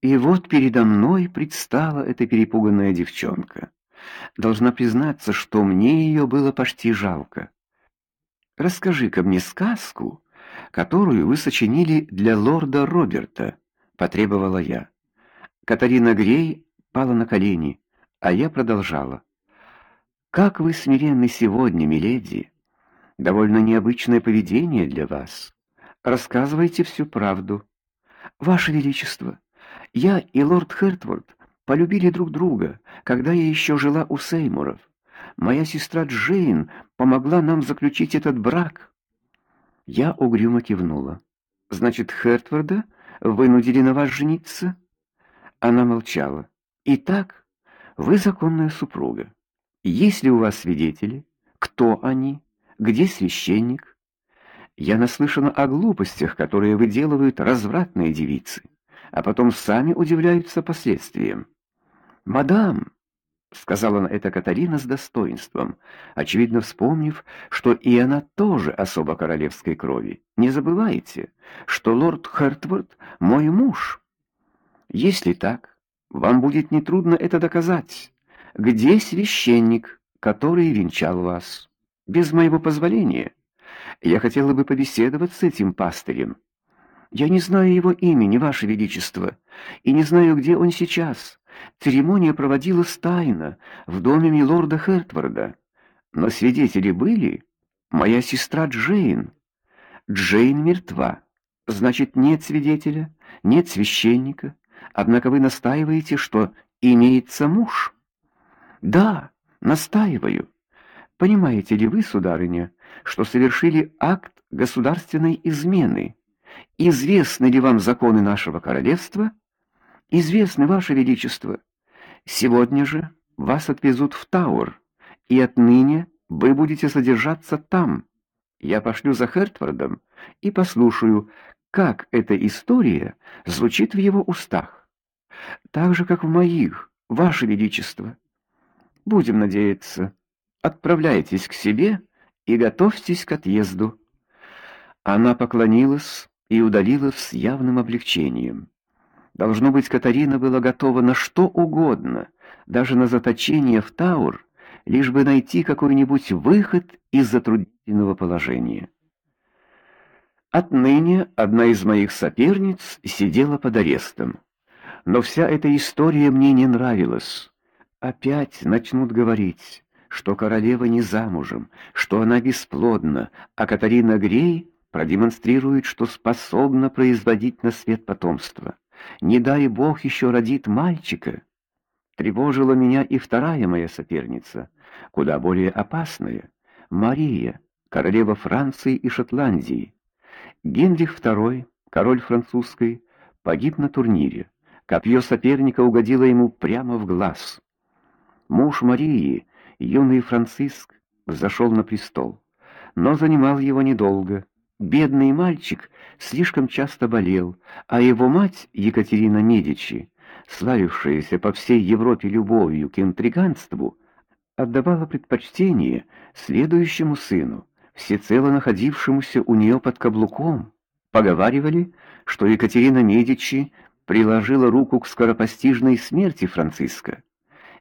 И вот передо мной предстала эта перепуганная девчонка. Должна признаться, что мне ее было почти жалко. Расскажи-ка мне сказку, которую вы сочинили для лорда Роберта, потребовала я. Катарина Грей пала на колени, а я продолжала. Как вы смиренны сегодня, миледи. Довольно необычное поведение для вас. Рассказывайте всю правду. Ваше величество, я и лорд Хертворд полюбили друг друга, когда я еще жила у Сеймуров. Моя сестра Джейн помогла нам заключить этот брак. Я угрюмо кивнула. Значит, Хертворда вынудили на вас жениться? Она молчала. Итак, вы законная супруга. Есть ли у вас свидетели? Кто они? Где священник? Я наслышана о глупостях, которые выделывают развратные девицы а потом сами удивляются последствиям. "Мадам", сказала на это Катарина с достоинством, очевидно вспомнив, что и она тоже особо королевской крови. "Не забывайте, что лорд Хертворд мой муж. Если так, вам будет нетрудно это доказать. Где священник, который венчал вас? Без моего позволения. Я хотела бы побеседовать с этим пастырем. Я не знаю его имени, ваше величество, и не знаю, где он сейчас. Церемония проводилась тайно в доме милорда Хертворда. Но свидетели были моя сестра Джейн. Джейн мертва. Значит, нет свидетеля, нет священника. Однако вы настаиваете, что имеется муж. Да, настаиваю. Понимаете ли вы, сударыня, что совершили акт государственной измены? Известны ли вам законы нашего королевства? Известны, ваше величество. Сегодня же вас отвезут в Тауэр, и отныне вы будете содержаться там. Я пошлю за Хертфордом и послушаю, как эта история звучит в его устах. Так же, как в моих, ваше величество. Будем надеяться. Отправляйтесь к себе и готовьтесь к отъезду. Она поклонилась и удалилась с явным облегчением. Должно быть, Катарина была готова на что угодно, даже на заточение в Таур, лишь бы найти какой-нибудь выход из затруднительного положения. Отныне одна из моих соперниц сидела под арестом. Но вся эта история мне не нравилась. Опять начнут говорить, что королева не замужем, что она бесплодна, а Катарина Грей продемонстрирует, что способна производить на свет потомство. Не дай бог еще родит мальчика. Тревожила меня и вторая моя соперница, куда более опасная, Мария, королева Франции и Шотландии. Генрих II, король французской, погиб на турнире. Копье соперника угодило ему прямо в глаз. Муж Марии, юный Франциск, взошел на престол, но занимал его недолго. Бедный мальчик слишком часто болел, а его мать, Екатерина Медичи, славившаяся по всей Европе любовью к интриганству, отдавала предпочтение следующему сыну, всецело находившемуся у нее под каблуком. Поговаривали, что Екатерина Медичи приложила руку к скоропостижной смерти Франциска.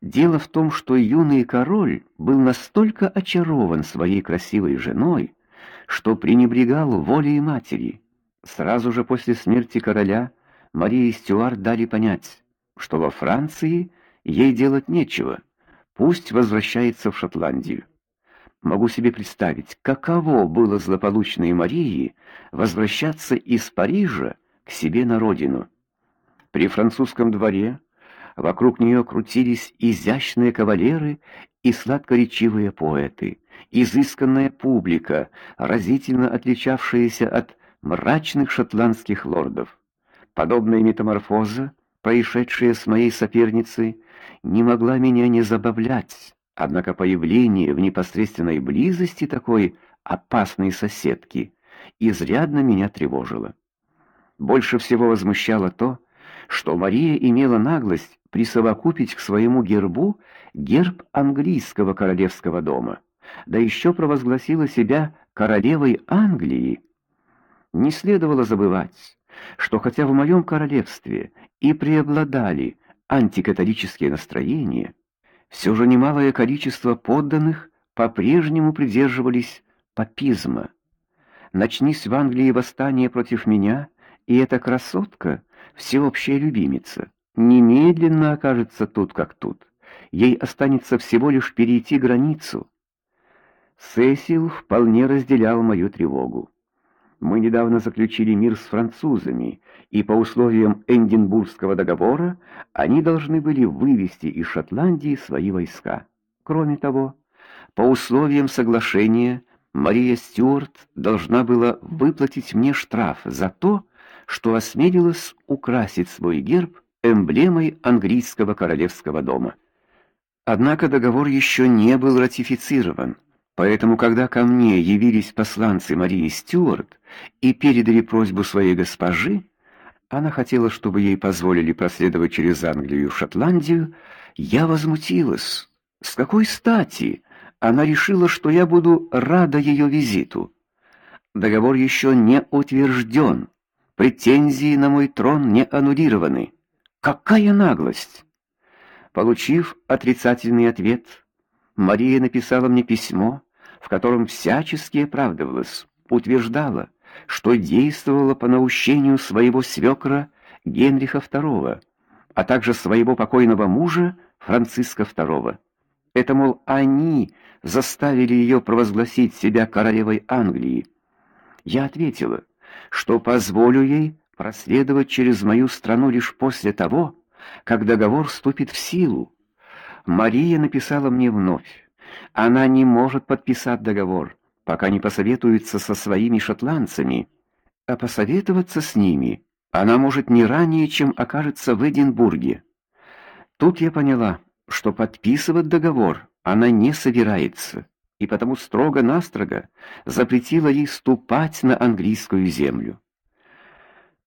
Дело в том, что юный король был настолько очарован своей красивой женой, что пренебрегал волей матери. Сразу же после смерти короля Марии Стюарт дали понять, что во Франции ей делать нечего. Пусть возвращается в Шотландию. Могу себе представить, каково было злополучной Марии возвращаться из Парижа к себе на родину. При французском дворе вокруг нее крутились изящные кавалеры и сладкоречивые поэты изысканная публика, разительно отличавшаяся от мрачных шотландских лордов. Подобная метаморфоза, происшедшая с моей соперницей, не могла меня не забавлять. Однако появление в непосредственной близости такой опасной соседки изрядно меня тревожило. Больше всего возмущало то, что Мария имела наглость присовокупить к своему гербу герб английского королевского дома да еще провозгласила себя королевой Англии. Не следовало забывать, что хотя в моем королевстве и преобладали антикатолические настроения, все же немалое количество подданных по-прежнему придерживались папизма. Начнись в Англии восстание против меня, и эта красотка, всеобщая любимица, немедленно окажется тут как тут. Ей останется всего лишь перейти границу. Сесил вполне разделял мою тревогу. Мы недавно заключили мир с французами, и по условиям Эдинбургского договора они должны были вывести из Шотландии свои войска. Кроме того, по условиям соглашения Мария Стюарт должна была выплатить мне штраф за то, что осмелилась украсить свой герб эмблемой английского королевского дома. Однако договор еще не был ратифицирован. Поэтому, когда ко мне явились посланцы Марии Стюарт и передали просьбу своей госпожи, она хотела, чтобы ей позволили проследовать через Англию в Шотландию, я возмутилась. С какой стати она решила, что я буду рада ее визиту? Договор еще не утвержден, претензии на мой трон не аннулированы. Какая наглость! Получив отрицательный ответ, Мария написала мне письмо, в котором всячески оправдывалась, утверждала, что действовала по наущению своего свекра Генриха II, а также своего покойного мужа Франциска II. Это, мол, они заставили ее провозгласить себя королевой Англии. Я ответила, что позволю ей проследовать через мою страну лишь после того, как договор вступит в силу. Мария написала мне вновь: она не может подписать договор, пока не посоветуется со своими шотландцами, а посоветоваться с ними она может не ранее, чем окажется в Эдинбурге. Тут я поняла, что подписывать договор она не собирается, и потому строго-настрого запретила ей ступать на английскую землю.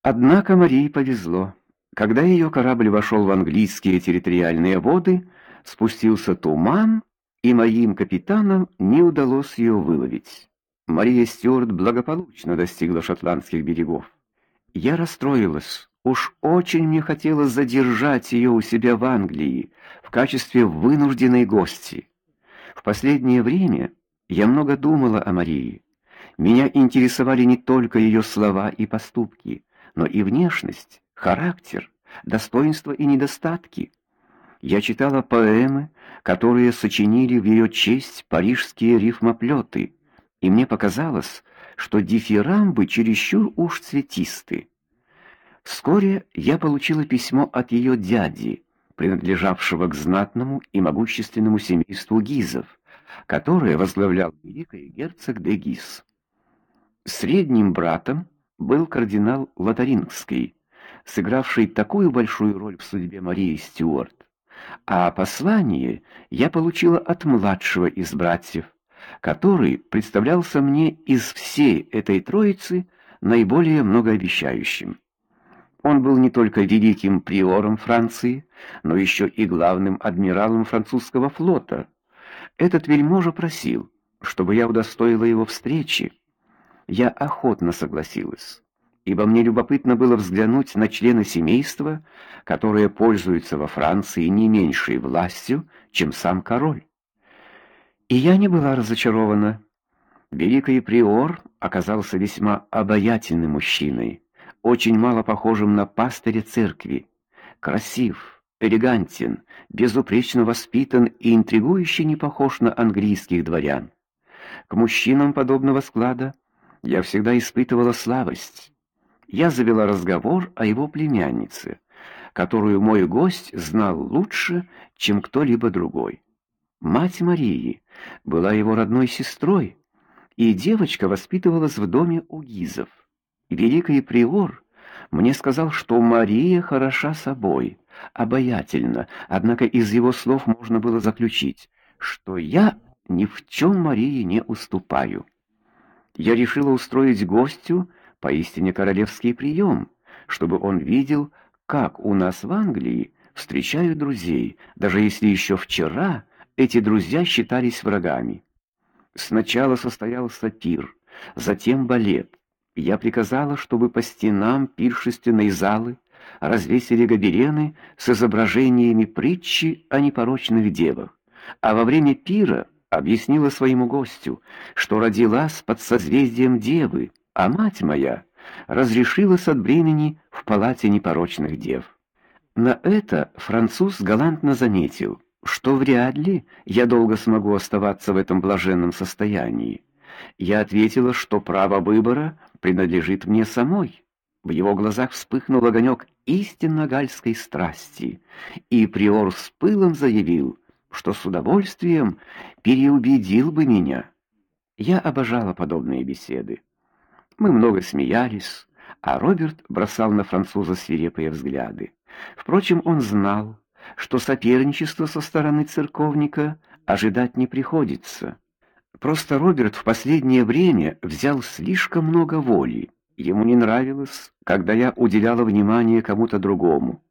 Однако Марии повезло. Когда ее корабль вошел в английские территориальные воды, спустился туман, и моим капитанам не удалось ее выловить. Мария Стюарт благополучно достигла шотландских берегов. Я расстроилась. Уж очень мне хотелось задержать ее у себя в Англии в качестве вынужденной гости. В последнее время я много думала о Марии. Меня интересовали не только ее слова и поступки, но и внешность, характер, достоинства и недостатки. Я читала поэмы, которые сочинили в ее честь парижские рифмоплеты, и мне показалось, что дифирамбы чересчур уж цветисты. Вскоре я получила письмо от ее дяди, принадлежавшего к знатному и могущественному семейству Гизов, которое возглавлял великий герцог де Гиз. Средним братом был кардинал Лотарингский, сыгравший такую большую роль в судьбе Марии Стюарт а послание я получила от младшего из братьев, который представлялся мне из всей этой троицы наиболее многообещающим. Он был не только великим приором Франции, но еще и главным адмиралом французского флота. Этот вельможа просил, чтобы я удостоила его встречи. Я охотно согласилась ибо мне любопытно было взглянуть на члена семейства, которое пользуется во Франции не меньшей властью, чем сам король. И я не была разочарована. Великий приор оказался весьма обаятельным мужчиной, очень мало похожим на пастыря церкви, красив, элегантен, безупречно воспитан и интригующе не похож на английских дворян. К мужчинам подобного склада я всегда испытывала слабость я завела разговор о его племяннице, которую мой гость знал лучше, чем кто-либо другой. Мать Марии была его родной сестрой, и девочка воспитывалась в доме у Гизов. Великий приор мне сказал, что Мария хороша собой, обаятельна, однако из его слов можно было заключить, что я ни в чем Марии не уступаю. Я решила устроить гостю поистине королевский прием, чтобы он видел, как у нас в Англии встречают друзей, даже если еще вчера эти друзья считались врагами. Сначала состоялся пир, затем балет, Я приказала, чтобы по стенам пиршественной залы развесили гобелены с изображениями притчи о непорочных девах, а во время пира объяснила своему гостю, что родилась под созвездием девы, а мать моя разрешилась от бремени в палате непорочных дев. На это француз галантно заметил, что вряд ли я долго смогу оставаться в этом блаженном состоянии. Я ответила, что право выбора принадлежит мне самой. В его глазах вспыхнул огонек истинно гальской страсти, и приор с пылом заявил, что с удовольствием переубедил бы меня. Я обожала подобные беседы. Мы много смеялись, а Роберт бросал на француза свирепые взгляды. Впрочем, он знал, что соперничество со стороны церковника ожидать не приходится. Просто Роберт в последнее время взял слишком много воли. Ему не нравилось, когда я уделяла внимание кому-то другому.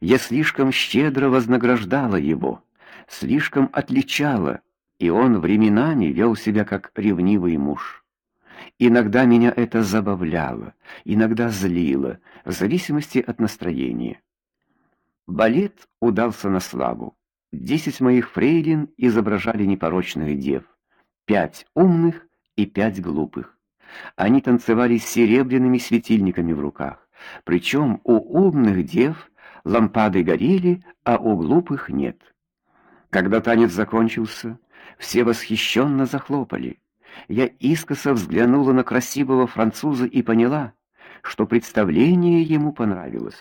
Я слишком щедро вознаграждала его, слишком отличала, и он временами вел себя как ревнивый муж. Иногда меня это забавляло, иногда злило, в зависимости от настроения. Балет удался на славу. Десять моих фрейлин изображали непорочных дев, пять умных и пять глупых. Они танцевали с серебряными светильниками в руках. Причем у умных дев лампады горели, а у глупых нет. Когда танец закончился, все восхищенно захлопали. Я искоса взглянула на красивого француза и поняла, что представление ему понравилось.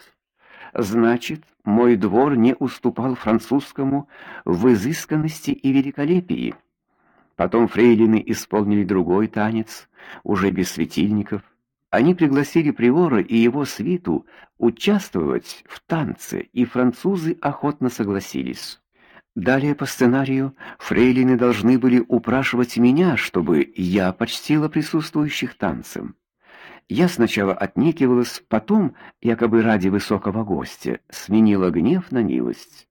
Значит, мой двор не уступал французскому в изысканности и великолепии. Потом фрейлины исполнили другой танец, уже без светильников. Они пригласили приора и его свиту участвовать в танце, и французы охотно согласились. Далее по сценарию фрейлины должны были упрашивать меня, чтобы я почтила присутствующих танцем. Я сначала отнекивалась, потом, якобы ради высокого гостя, сменила гнев на милость.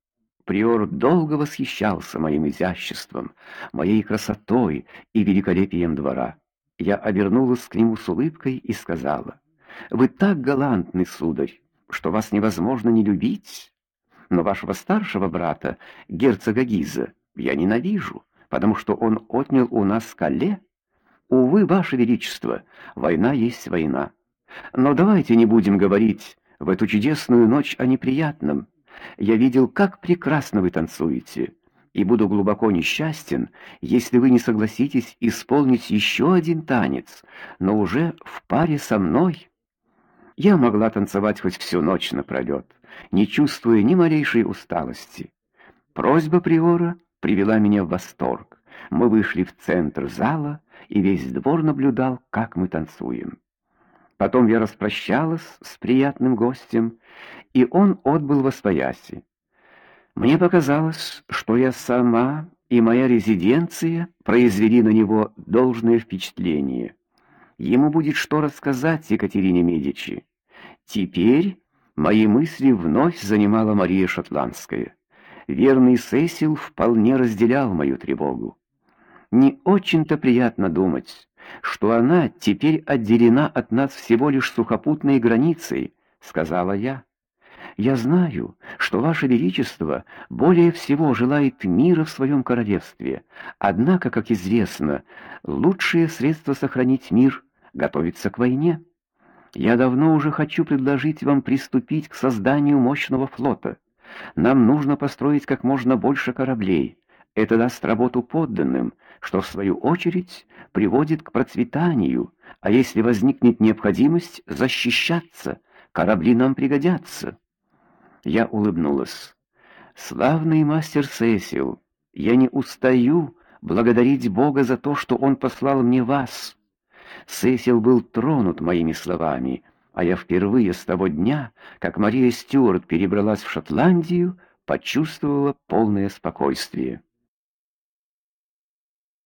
Приор долго восхищался моим изяществом, моей красотой и великолепием двора. Я обернулась к нему с улыбкой и сказала: "Вы так галантны, сударь, что вас невозможно не любить. Но вашего старшего брата, герцога Гиза, я ненавижу, потому что он отнял у нас Кале. Увы, ваше величество, война есть война. Но давайте не будем говорить в эту чудесную ночь о неприятном. Я видел, как прекрасно вы танцуете, и буду глубоко несчастен, если вы не согласитесь исполнить еще один танец, но уже в паре со мной. Я могла танцевать хоть всю ночь напролет, не чувствуя ни малейшей усталости. Просьба приора привела меня в восторг. Мы вышли в центр зала, и весь двор наблюдал, как мы танцуем. Потом я распрощалась с приятным гостем, и он отбыл во свояси. Мне показалось, что я сама и моя резиденция произвели на него должное впечатление. Ему будет что рассказать Екатерине Медичи. Теперь мои мысли вновь занимала Мария Шотландская. Верный Сесил вполне разделял мою тревогу. Не очень-то приятно думать, что она теперь отделена от нас всего лишь сухопутной границей, сказала я. Я знаю, что ваше величество более всего желает мира в своем королевстве. Однако, как известно, лучшее средство сохранить мир готовиться к войне. Я давно уже хочу предложить вам приступить к созданию мощного флота. Нам нужно построить как можно больше кораблей. Это даст работу подданным, что в свою очередь приводит к процветанию, а если возникнет необходимость защищаться, корабли нам пригодятся. Я улыбнулась. Славный мастер Сесил, я не устаю благодарить Бога за то, что он послал мне вас. Сесил был тронут моими словами, а я впервые с того дня, как Мария Стюарт перебралась в Шотландию, почувствовала полное спокойствие.